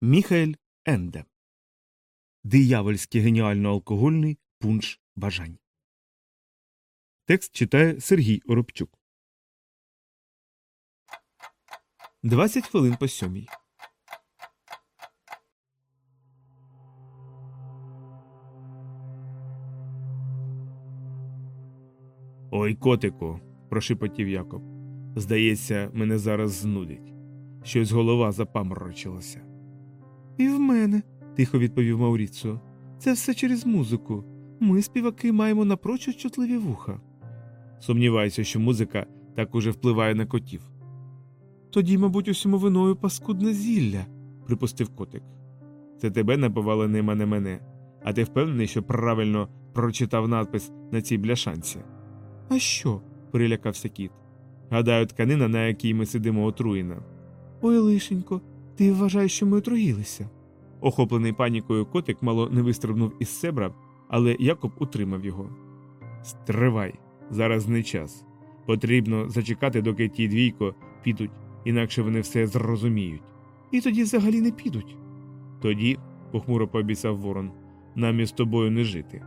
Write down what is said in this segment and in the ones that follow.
Міхаель Енде. Диявольський геніально алкогольний пунш бажань. Текст читає Сергій Оробчук. 20 хвилин по сьомій. Ой, котику, прошепотів Якоб. Здається, мене зараз знудить. Щось голова запаморочилася. І в мене, тихо відповів Мауріцо. Це все через музику. Ми, співаки, маємо напрочуд чутливі вуха. Сумніваюся, що музика так уже впливає на котів. Тоді, мабуть, усьому виною паскудне зілля, припустив котик. Це тебе напувало нема не мене, а ти впевнений, що правильно прочитав надпис на цій бляшанці. А що? перелякався кіт. Гадаю, тканина, на якій ми сидимо, отруєна. Ой, лишенько, ти вважаєш, що ми отруїлися. Охоплений панікою котик мало не вистрибнув із себра, але Якоб утримав його. Стривай, зараз не час. Потрібно зачекати, доки ті двійко підуть, інакше вони все зрозуміють. І тоді взагалі не підуть. Тоді, похмуро пообіцяв ворон, нам із тобою не жити.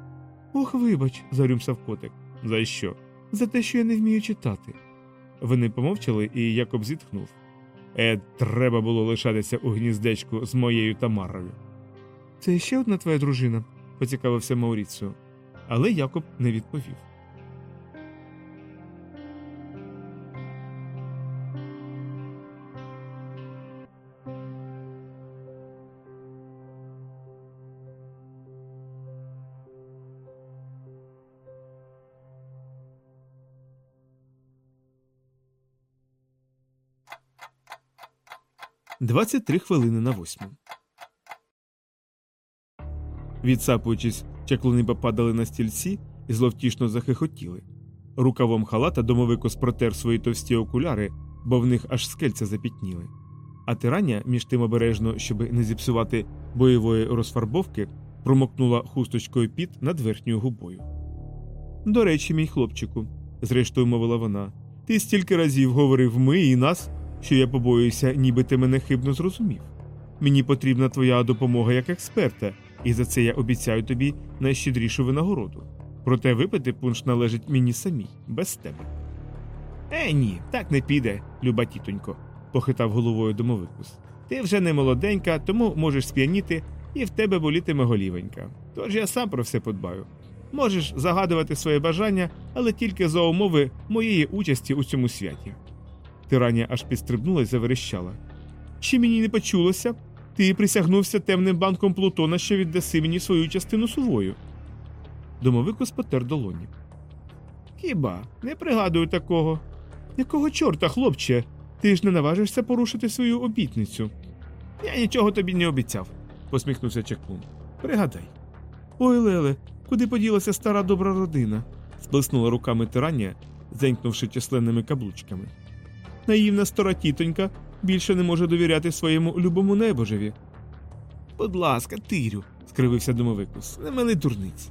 Ох, вибач, зарюмсав котик. За що? За те, що я не вмію читати. Вони помовчали, і Якоб зітхнув. Е, треба було лишатися у гніздечку з моєю Тамарою. Це ще одна твоя дружина, поцікавився Мауріціо. Але Якоб не відповів. Двадцять три хвилини на восьму. Відсапуючись, чаклуни попадали на стільці і зловтішно захихотіли. Рукавом халата домовикос протер свої товсті окуляри, бо в них аж скельця запітніли. А тирання, між тим обережно, щоб не зіпсувати бойової розфарбовки, промокнула хусточкою піт над верхньою губою. До речі, мій хлопчику, зрештою мовила вона, ти стільки разів говорив ми і нас, що я побоююся, ніби ти мене хибно зрозумів. Мені потрібна твоя допомога як експерта, і за це я обіцяю тобі найщедрішу винагороду. Проте випити пунш належить мені самій, без тебе. Е, ні, так не піде, люба тітонько, похитав головою домовикус. Ти вже не молоденька, тому можеш сп'яніти, і в тебе болітиме голівенька. Тож я сам про все подбаю. Можеш загадувати своє бажання, але тільки за умови моєї участі у цьому святі. Тирання аж підстрибнула і заверещала. Чи мені не почулося? Ти присягнувся темним банком Плутона, що віддаси мені свою частину сувою. Домовикус потер долоні. Хіба не пригадую такого? Якого чорта, хлопче? Ти ж не наважишся порушити свою обітницю. Я нічого тобі не обіцяв, посміхнувся Чаклун. Пригадай. Ой, Леле, куди поділася стара добра родина? сплеснула руками тирання, зенькнувши численними каблучками. Наївна стара тітонька більше не може довіряти своєму любому небожеві. Будь ласка, тирю, скривився домовикус, не мили дурниць.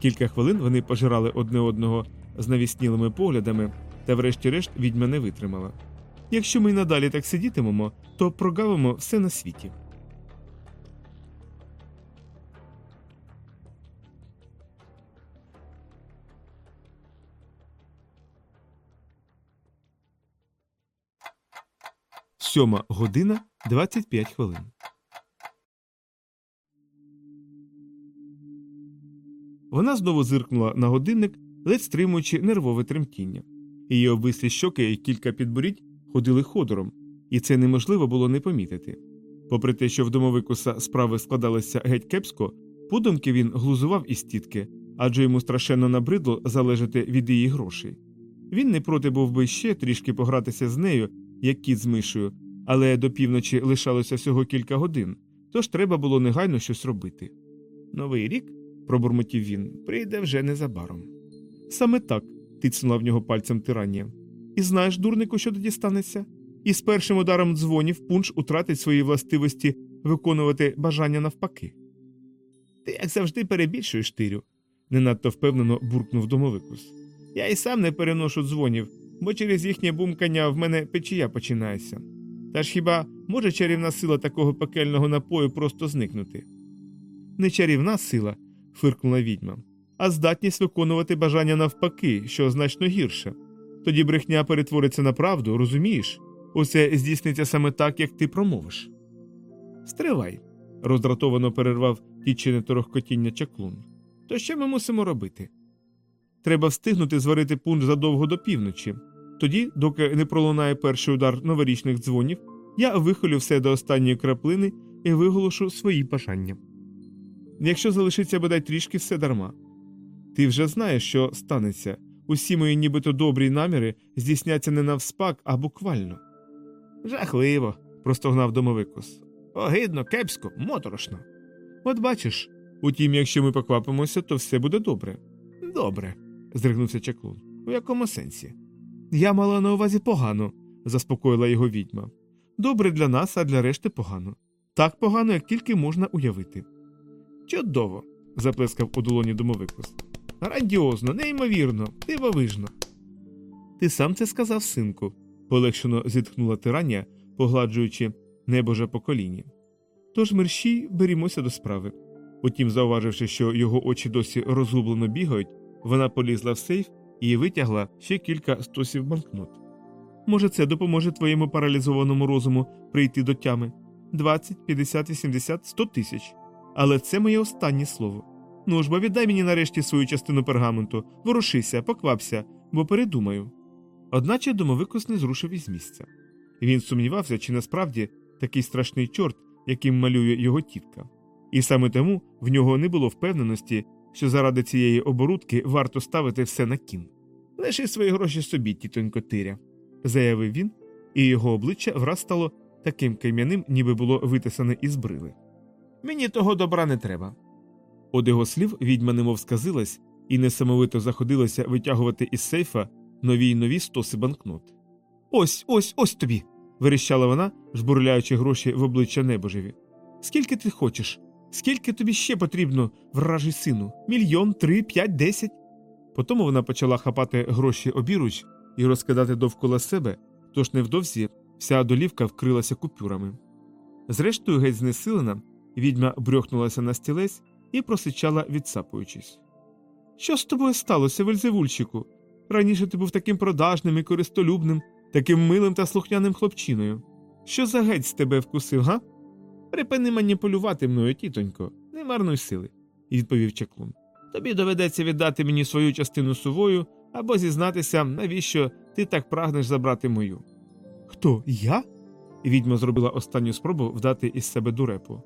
Кілька хвилин вони пожирали одне одного з навіснілими поглядами, та врешті-решт відьма не витримала. Якщо ми й надалі так сидітимемо, то прогавимо все на світі. Сьома година 25 хвилин. Вона знову зиркнула на годинник, ледь стримуючи нервове тремтіння. Її обвислі щоки і кілька підборідь ходили ходором, і це неможливо було не помітити. Попри те, що в домовикуса справи складалися геть кепсько, подумки він глузував із тітки, адже йому страшенно набридло залежати від її грошей. Він не проти був би ще трішки погратися з нею, як кіт з мишею, але до півночі лишалося всього кілька годин, тож треба було негайно щось робити. Новий рік, пробурмотів він, прийде вже незабаром. Саме так, тицнула в нього пальцем тирання. І знаєш, дурнику, що тоді станеться? І з першим ударом дзвонів пунш утратить свої властивості виконувати бажання навпаки. Ти, як завжди, перебільшуєш тирю, не надто впевнено буркнув домовикус. Я й сам не переношу дзвонів, бо через їхнє бумкання в мене печія починається. Та ж хіба може чарівна сила такого пекельного напою просто зникнути? Не чарівна сила, фиркнула відьма, а здатність виконувати бажання навпаки, що значно гірше. Тоді брехня перетвориться на правду, розумієш? Усе здійсниться саме так, як ти промовиш. Стривай, роздратовано перервав тічене торохкотіння чаклун. То що ми мусимо робити? Треба встигнути зварити пунш задовго до півночі. Тоді, доки не пролунає перший удар новорічних дзвонів, я вихолю все до останньої краплини і виголошу свої бажання. Якщо залишиться бодай трішки все дарма. Ти вже знаєш, що станеться. Усі мої нібито добрі наміри здійсняться не навспак, а буквально. Жахливо, простогнав домовикус. Огидно, кепсько, моторошно. От бачиш, утім, якщо ми поквапимося, то все буде добре. Добре, здригнувся чаклун. У якому сенсі? Я мала на увазі погано, заспокоїла його відьма. Добре для нас, а для решти погано. Так погано, як тільки можна уявити. Чудово, заплескав у долоні домовикус. Грандіозно, неймовірно, дивовижно. Ти сам це сказав, синку, полегшено зітхнула тирання, погладжуючи небоже по коліні. Тож мерщій берімося до справи. Утім, зауваживши, що його очі досі розгублено бігають, вона полізла в сейф і витягла ще кілька стосів банкнот. Може, це допоможе твоєму паралізованому розуму прийти до тями 20, 50, 80, 100 тисяч. Але це моє останнє слово. Ну ж бо віддай мені нарешті свою частину пергаменту, ворушися, поквапся, бо передумаю. Одначе домовикус не зрушив із місця. Він сумнівався, чи насправді такий страшний чорт, яким малює його тітка. І саме тому в нього не було впевненості, що заради цієї оборудки варто ставити все на кін. Лиши свої гроші собі, тітонько Тиря, заявив він, і його обличчя враз стало таким кам'яним, ніби було витисане із брили. Мені того добра не треба. Од його слів відьма немов сказилась і несамовито заходилася витягувати із сейфа нові й нові стоси банкнот. Ось, ось, ось тобі. верещала вона, жбурляючи гроші в обличчя небожеві. Скільки ти хочеш? Скільки тобі ще потрібно, вражий сину? Мільйон, три, п'ять, десять. Потім вона почала хапати гроші обіруч і розкидати довкола себе, тож невдовзі вся долівка вкрилася купюрами. Зрештою, геть знесилена, відьма брьохнулася на стілець і просичала, відсапуючись. Що з тобою сталося, вельзевульчику? Раніше ти був таким продажним і користолюбним, таким милим та слухняним хлопчиною. Що за геть з тебе вкусив, га? Припини маніпулювати мною, тітонько, не марнуй сили, відповів чаклун. Тобі доведеться віддати мені свою частину сувою або зізнатися, навіщо ти так прагнеш забрати мою. Хто я? Відьма зробила останню спробу вдати із себе дурепу.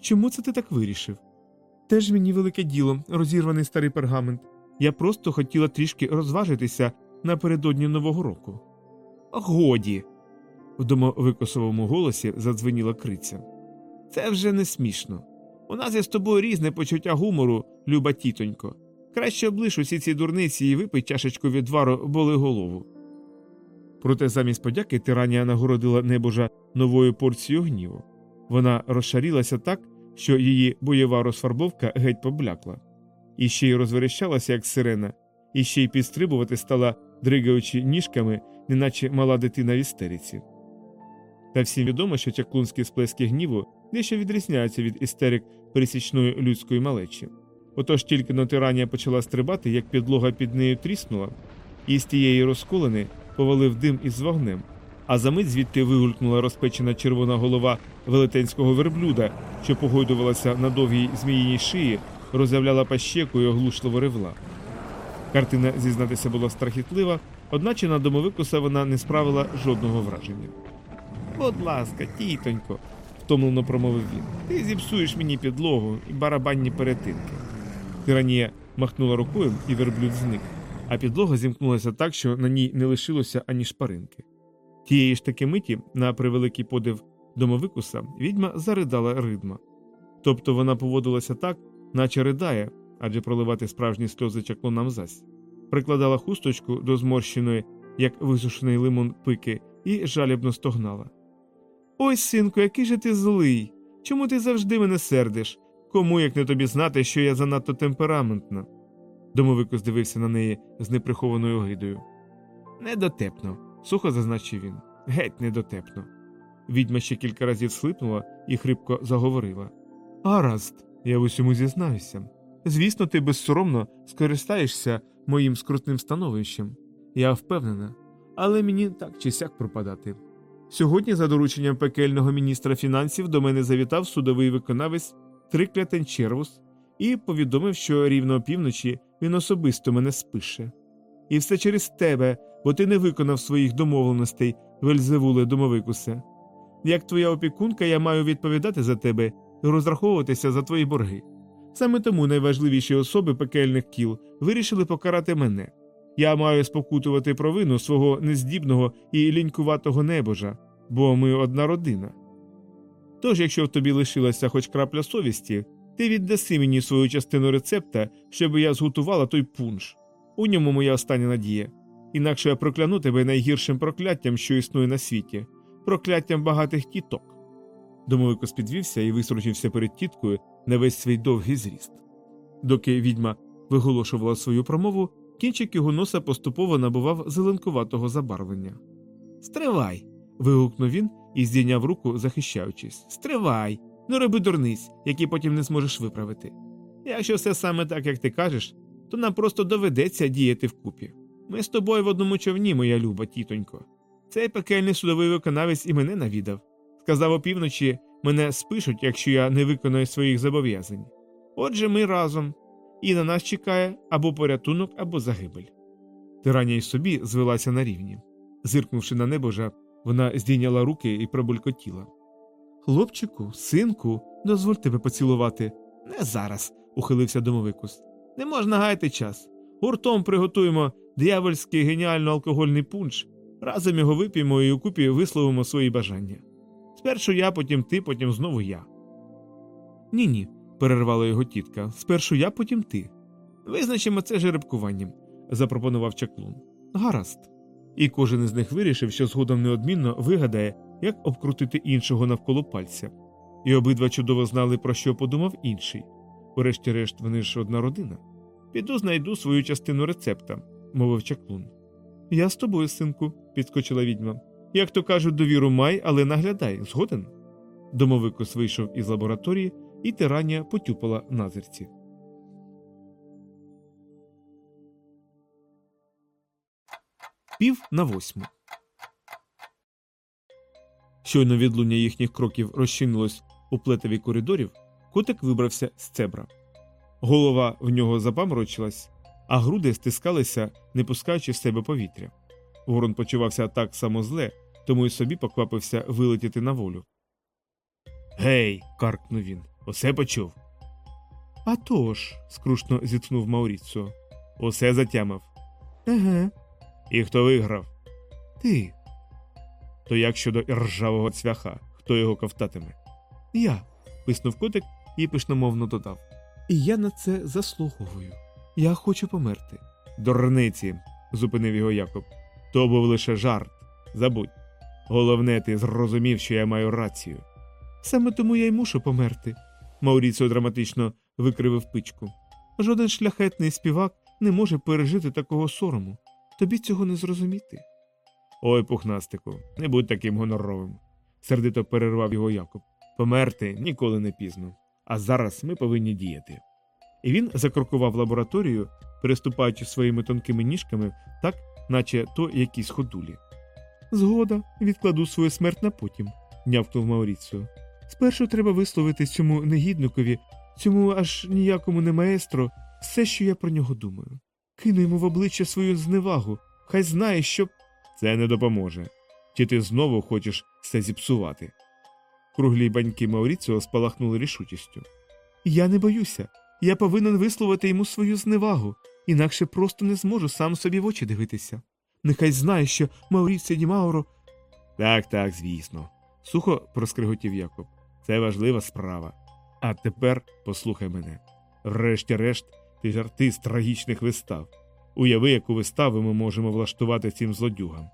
Чому це ти так вирішив? Теж мені велике діло, розірваний старий пергамент. Я просто хотіла трішки розважитися напередодні Нового року. Годі. В домовикосовому голосі задзвеніла криця. Це вже не смішно. У нас є з тобою різне почуття гумору, люба тітонько. Краще облиш усі ці дурниці і випий чашечку відвару боли голову. Проте замість подяки тиранія нагородила небожа новою порцією гніву. Вона розшарілася так, що її бойова розфарбовка геть поблякла, і ще й розверещалася, як сирена, і ще й підстрибувати стала, дригаючи ніжками, неначе мала дитина в істериці. Та всім відомо, що чаклунські сплески гніву дещо відрізняються від істерик пересічної людської малечі. Отож тільки но тиранія почала стрибати, як підлога під нею тріснула, і з тієї розколини повалив дим із вогнем, а за мить звідти вигулькнула розпечена червона голова велетенського верблюда, що погойдувалася на довгій зміїній шиї, розявляла пащеку і оглушливо ревла. Картина, зізнатися, була страхітлива, одначе на домовикуса вона не справила жодного враження. Будь ласка, тітонько, втомлено промовив він. Ти зіпсуєш мені підлогу і барабанні перетинки. Тиранія махнула рукою, і верблюд зник, а підлога зімкнулася так, що на ній не лишилося ані шпаринки. Тієї ж таки миті, на превеликий подив домовикуса, відьма заридала ридма. Тобто вона поводилася так, наче ридає, адже проливати справжні сльози чаклунам зась, прикладала хусточку до зморщеної, як висушений лимон пики, і жалібно стогнала. Ой, синку, який же ти злий. Чому ти завжди мене сердиш? Кому як не тобі знати, що я занадто темпераментна? Домовику здивився на неї з неприхованою огидою. Недотепно, сухо зазначив він. Геть недотепно. Відьма ще кілька разів схлипнула і хрипко заговорила. Гаразд, я в усьому зізнаюся. Звісно, ти безсоромно скористаєшся моїм скрутним становищем. Я впевнена, але мені так чи сяк пропадати. Сьогодні, за дорученням пекельного міністра фінансів, до мене завітав судовий виконавець Триклятен Червус і повідомив, що рівно опівночі він особисто мене спише. І все через тебе, бо ти не виконав своїх домовленостей, Вельзевуле домовикусе. Як твоя опікунка, я маю відповідати за тебе і розраховуватися за твої борги. Саме тому найважливіші особи пекельних кіл вирішили покарати мене. Я маю спокутувати провину свого нездібного і лінькуватого небожа, бо ми одна родина. Тож, якщо в тобі лишилася хоч крапля совісті, ти віддаси мені свою частину рецепта, щоб я зготувала той пунш. У ньому моя остання надія. Інакше я прокляну тебе найгіршим прокляттям, що існує на світі, прокляттям багатих тіток. Домовикос підвівся і висручився перед тіткою на весь свій довгий зріст. Доки відьма виголошувала свою промову, кінчик його носа поступово набував зеленкуватого забарвлення. Стривай. вигукнув він і здійняв руку, захищаючись. Стривай! Не роби дурниць, які потім не зможеш виправити. Якщо все саме так, як ти кажеш, то нам просто доведеться діяти вкупі. Ми з тобою в одному човні, моя люба, тітонько. Цей пекельний судовий виконавець і мене навідав. Сказав опівночі, мене спишуть, якщо я не виконую своїх зобов'язань. Отже, ми разом, і на нас чекає або порятунок, або загибель. Тирання й собі звелася на рівні. Зиркнувши на небожа, вона здійняла руки і пробулькотіла. Хлопчику, синку, дозволь тебе поцілувати. Не зараз, ухилився домовикус. Не можна гаяти час. Гуртом приготуємо диявольський геніально алкогольний пунш, разом його вип'ємо і у купі висловимо свої бажання. Спершу я, потім ти, потім знову я. Ні, ні, перервала його тітка. Спершу я, потім ти. Визначимо це жеребкуванням, запропонував чаклун. Гаразд. І кожен із них вирішив, що згодом неодмінно вигадає, як обкрутити іншого навколо пальця. І обидва чудово знали, про що подумав інший. Врешті-решт, вони ж одна родина. Піду знайду свою частину рецепта, мовив чаклун. Я з тобою, синку, підскочила відьма. Як то кажуть, довіру май, але наглядай, згоден. Домовикус вийшов із лабораторії, і тирання потюпала назирці. Пів на восьму. Щойно відлуння їхніх кроків розчинилось у плетеві коридорів, котик вибрався з цебра. Голова в нього запаморочилась, а груди стискалися, не пускаючи в себе повітря. Ворон почувався так само зле, тому й собі поквапився вилетіти на волю. Гей. каркнув він. Усе почув. «А тож», – скрушно зітхнув Мауріцо. Усе затямив. Еге. І хто виграв? Ти. То як щодо ржавого цвяха, хто його ковтатиме? Я. писнув котик і пишномовно додав. І я на це заслуговую. Я хочу померти. Дурниці, зупинив його Якоб. То був лише жарт. Забудь. Головне, ти зрозумів, що я маю рацію. Саме тому я й мушу померти. Мауріціо драматично викривив пичку. Жоден шляхетний співак не може пережити такого сорому. Тобі цього не зрозуміти. Ой, пухнастику, не будь таким гоноровим, сердито перервав його Якоб. Померти ніколи не пізно. А зараз ми повинні діяти. І він закрокував лабораторію, переступаючи своїми тонкими ніжками, так, наче то якісь ходулі. Згода, відкладу свою смерть на потім, нявкнув Мауріціо. Спершу треба висловити цьому негідникові, цьому аж ніякому не маестро, все, що я про нього думаю. Кину йому в обличчя свою зневагу, хай знає, що. Це не допоможе. Чи ти знову хочеш все зіпсувати? Круглі баньки Мауріціо спалахнули рішучістю. Я не боюся. Я повинен висловити йому свою зневагу, інакше просто не зможу сам собі в очі дивитися. Нехай знає, що Мауріціо Ді Мауро. Так, так, звісно, сухо проскриготів Якоб. Це важлива справа. А тепер послухай мене. Врешті-решт, ти ж артист трагічних вистав. Уяви, яку виставу ми можемо влаштувати цим злодюгам.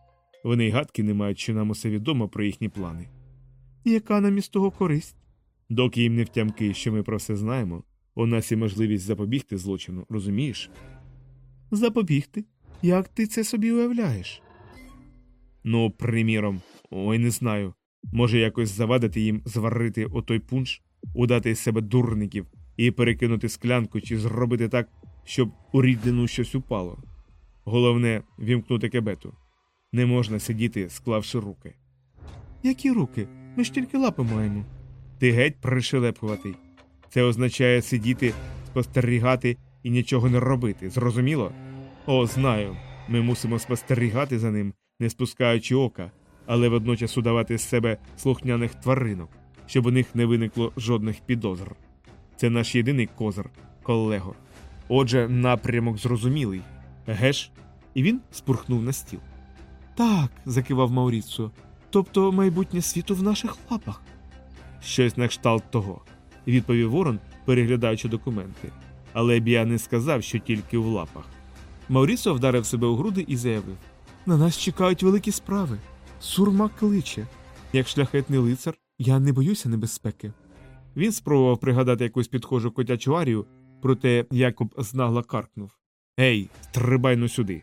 Вони й гадки не мають, що нам усе відомо про їхні плани. Яка нам із того користь? Доки їм не втямки, що ми про все знаємо, у нас є можливість запобігти злочину, розумієш? Запобігти? Як ти це собі уявляєш? Ну, приміром, ой, не знаю. Може, якось завадити їм зварити отой пунш, удати із себе дурників і перекинути склянку чи зробити так, щоб у рідину щось упало. Головне вімкнути кебету. Не можна сидіти, склавши руки. Які руки? Ми ж тільки лапи маємо. Ти геть пришелепкуватий. Це означає сидіти, спостерігати і нічого не робити. Зрозуміло? О, знаю. Ми мусимо спостерігати за ним, не спускаючи ока, але водночас удавати з себе слухняних тваринок, щоб у них не виникло жодних підозр. Це наш єдиний козир, колего. Отже, напрямок зрозумілий. Геш? І він спурхнув на стіл. Так, закивав Мауріцо. Тобто майбутнє світу в наших лапах. Щось на кшталт того, відповів Ворон, переглядаючи документи. Але Біа не сказав, що тільки в лапах. Маурісо вдарив себе у груди і заявив: На нас чекають великі справи. Сурма кличе. Як шляхетний лицар, я не боюся небезпеки. Він спробував пригадати якусь підхожу котячу арію, проте Якоб знагла каркнув Ей, стрибай ну сюди.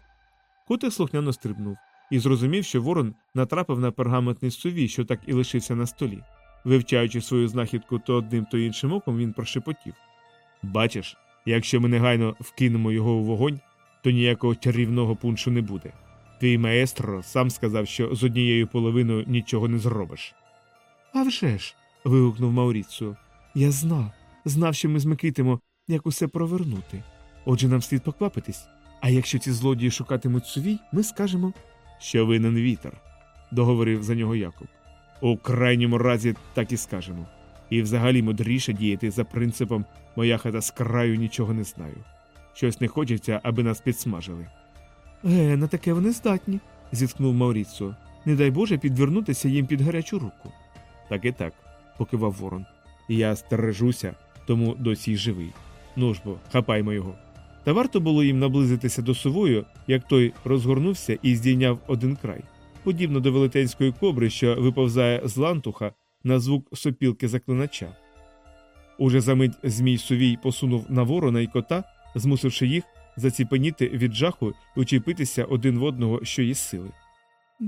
Котик слухняно стрибнув і зрозумів, що ворон натрапив на пергаментний сувій, що так і лишився на столі. Вивчаючи свою знахідку то одним, то іншим оком, він прошепотів Бачиш, якщо ми негайно вкинемо його у вогонь, то ніякого чарівного пуншу не буде. Твій маестро сам сказав, що з однією половиною нічого не зробиш. «А вже ж!» – вигукнув Мауріцу. Я знав, знав, що ми змикитимо, як усе провернути. Отже, нам слід поквапитись. А якщо ці злодії шукатимуть сувій, ми скажемо, що винен вітер, договорив за нього Якоб. У крайньому разі так і скажемо. І взагалі мудріше діяти за принципом моя хата з краю нічого не знаю. Щось не хочеться, аби нас підсмажили. Е, на таке вони здатні, зіткнув Мауріцо. Не дай Боже підвернутися їм під гарячу руку. Так і так, покивав ворон. Я стережуся, тому досі й живий. Ну ж бо, хапаймо його. Та варто було їм наблизитися до сувою, як той розгорнувся і здійняв один край, подібно до велетенської кобри, що виповзає з лантуха на звук сопілки заклинача. Уже за мить Змій Сувій посунув на ворона і кота, змусивши їх заціпеніти від жаху і учепитися один в одного, що є сили.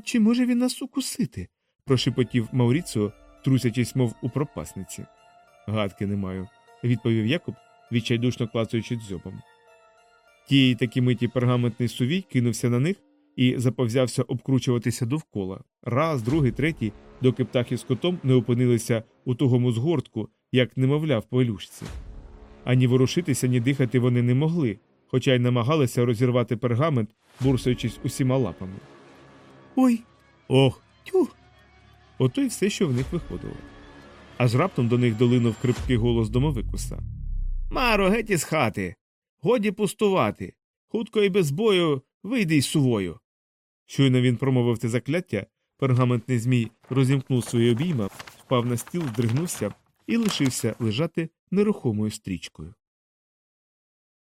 Чи може він нас укусити? прошепотів Мауріціо, трусячись, мов у пропасниці. Гадки не маю, відповів Якоб, відчайдушно клацаючи дзьобом. Тієї такі миті пергаментний сувій кинувся на них і заповзявся обкручуватися довкола. Раз, другий, третій, доки птахи з котом не опинилися у тугому згортку, як немовля в пелюшці. Ані ворушитися, ні дихати вони не могли, хоча й намагалися розірвати пергамент, бурсаючись усіма лапами. Ой, ох, тю. Ото й все, що в них виходило. Аж раптом до них долинув крипкий голос домовикуса. Маро, геть із хати. Годі пустувати. Хутко і без бою вийди із сувою. Щойно він промовив те закляття, пергаментний змій розімкнув свої обійма, впав на стіл, здригнувся і лишився лежати нерухомою стрічкою.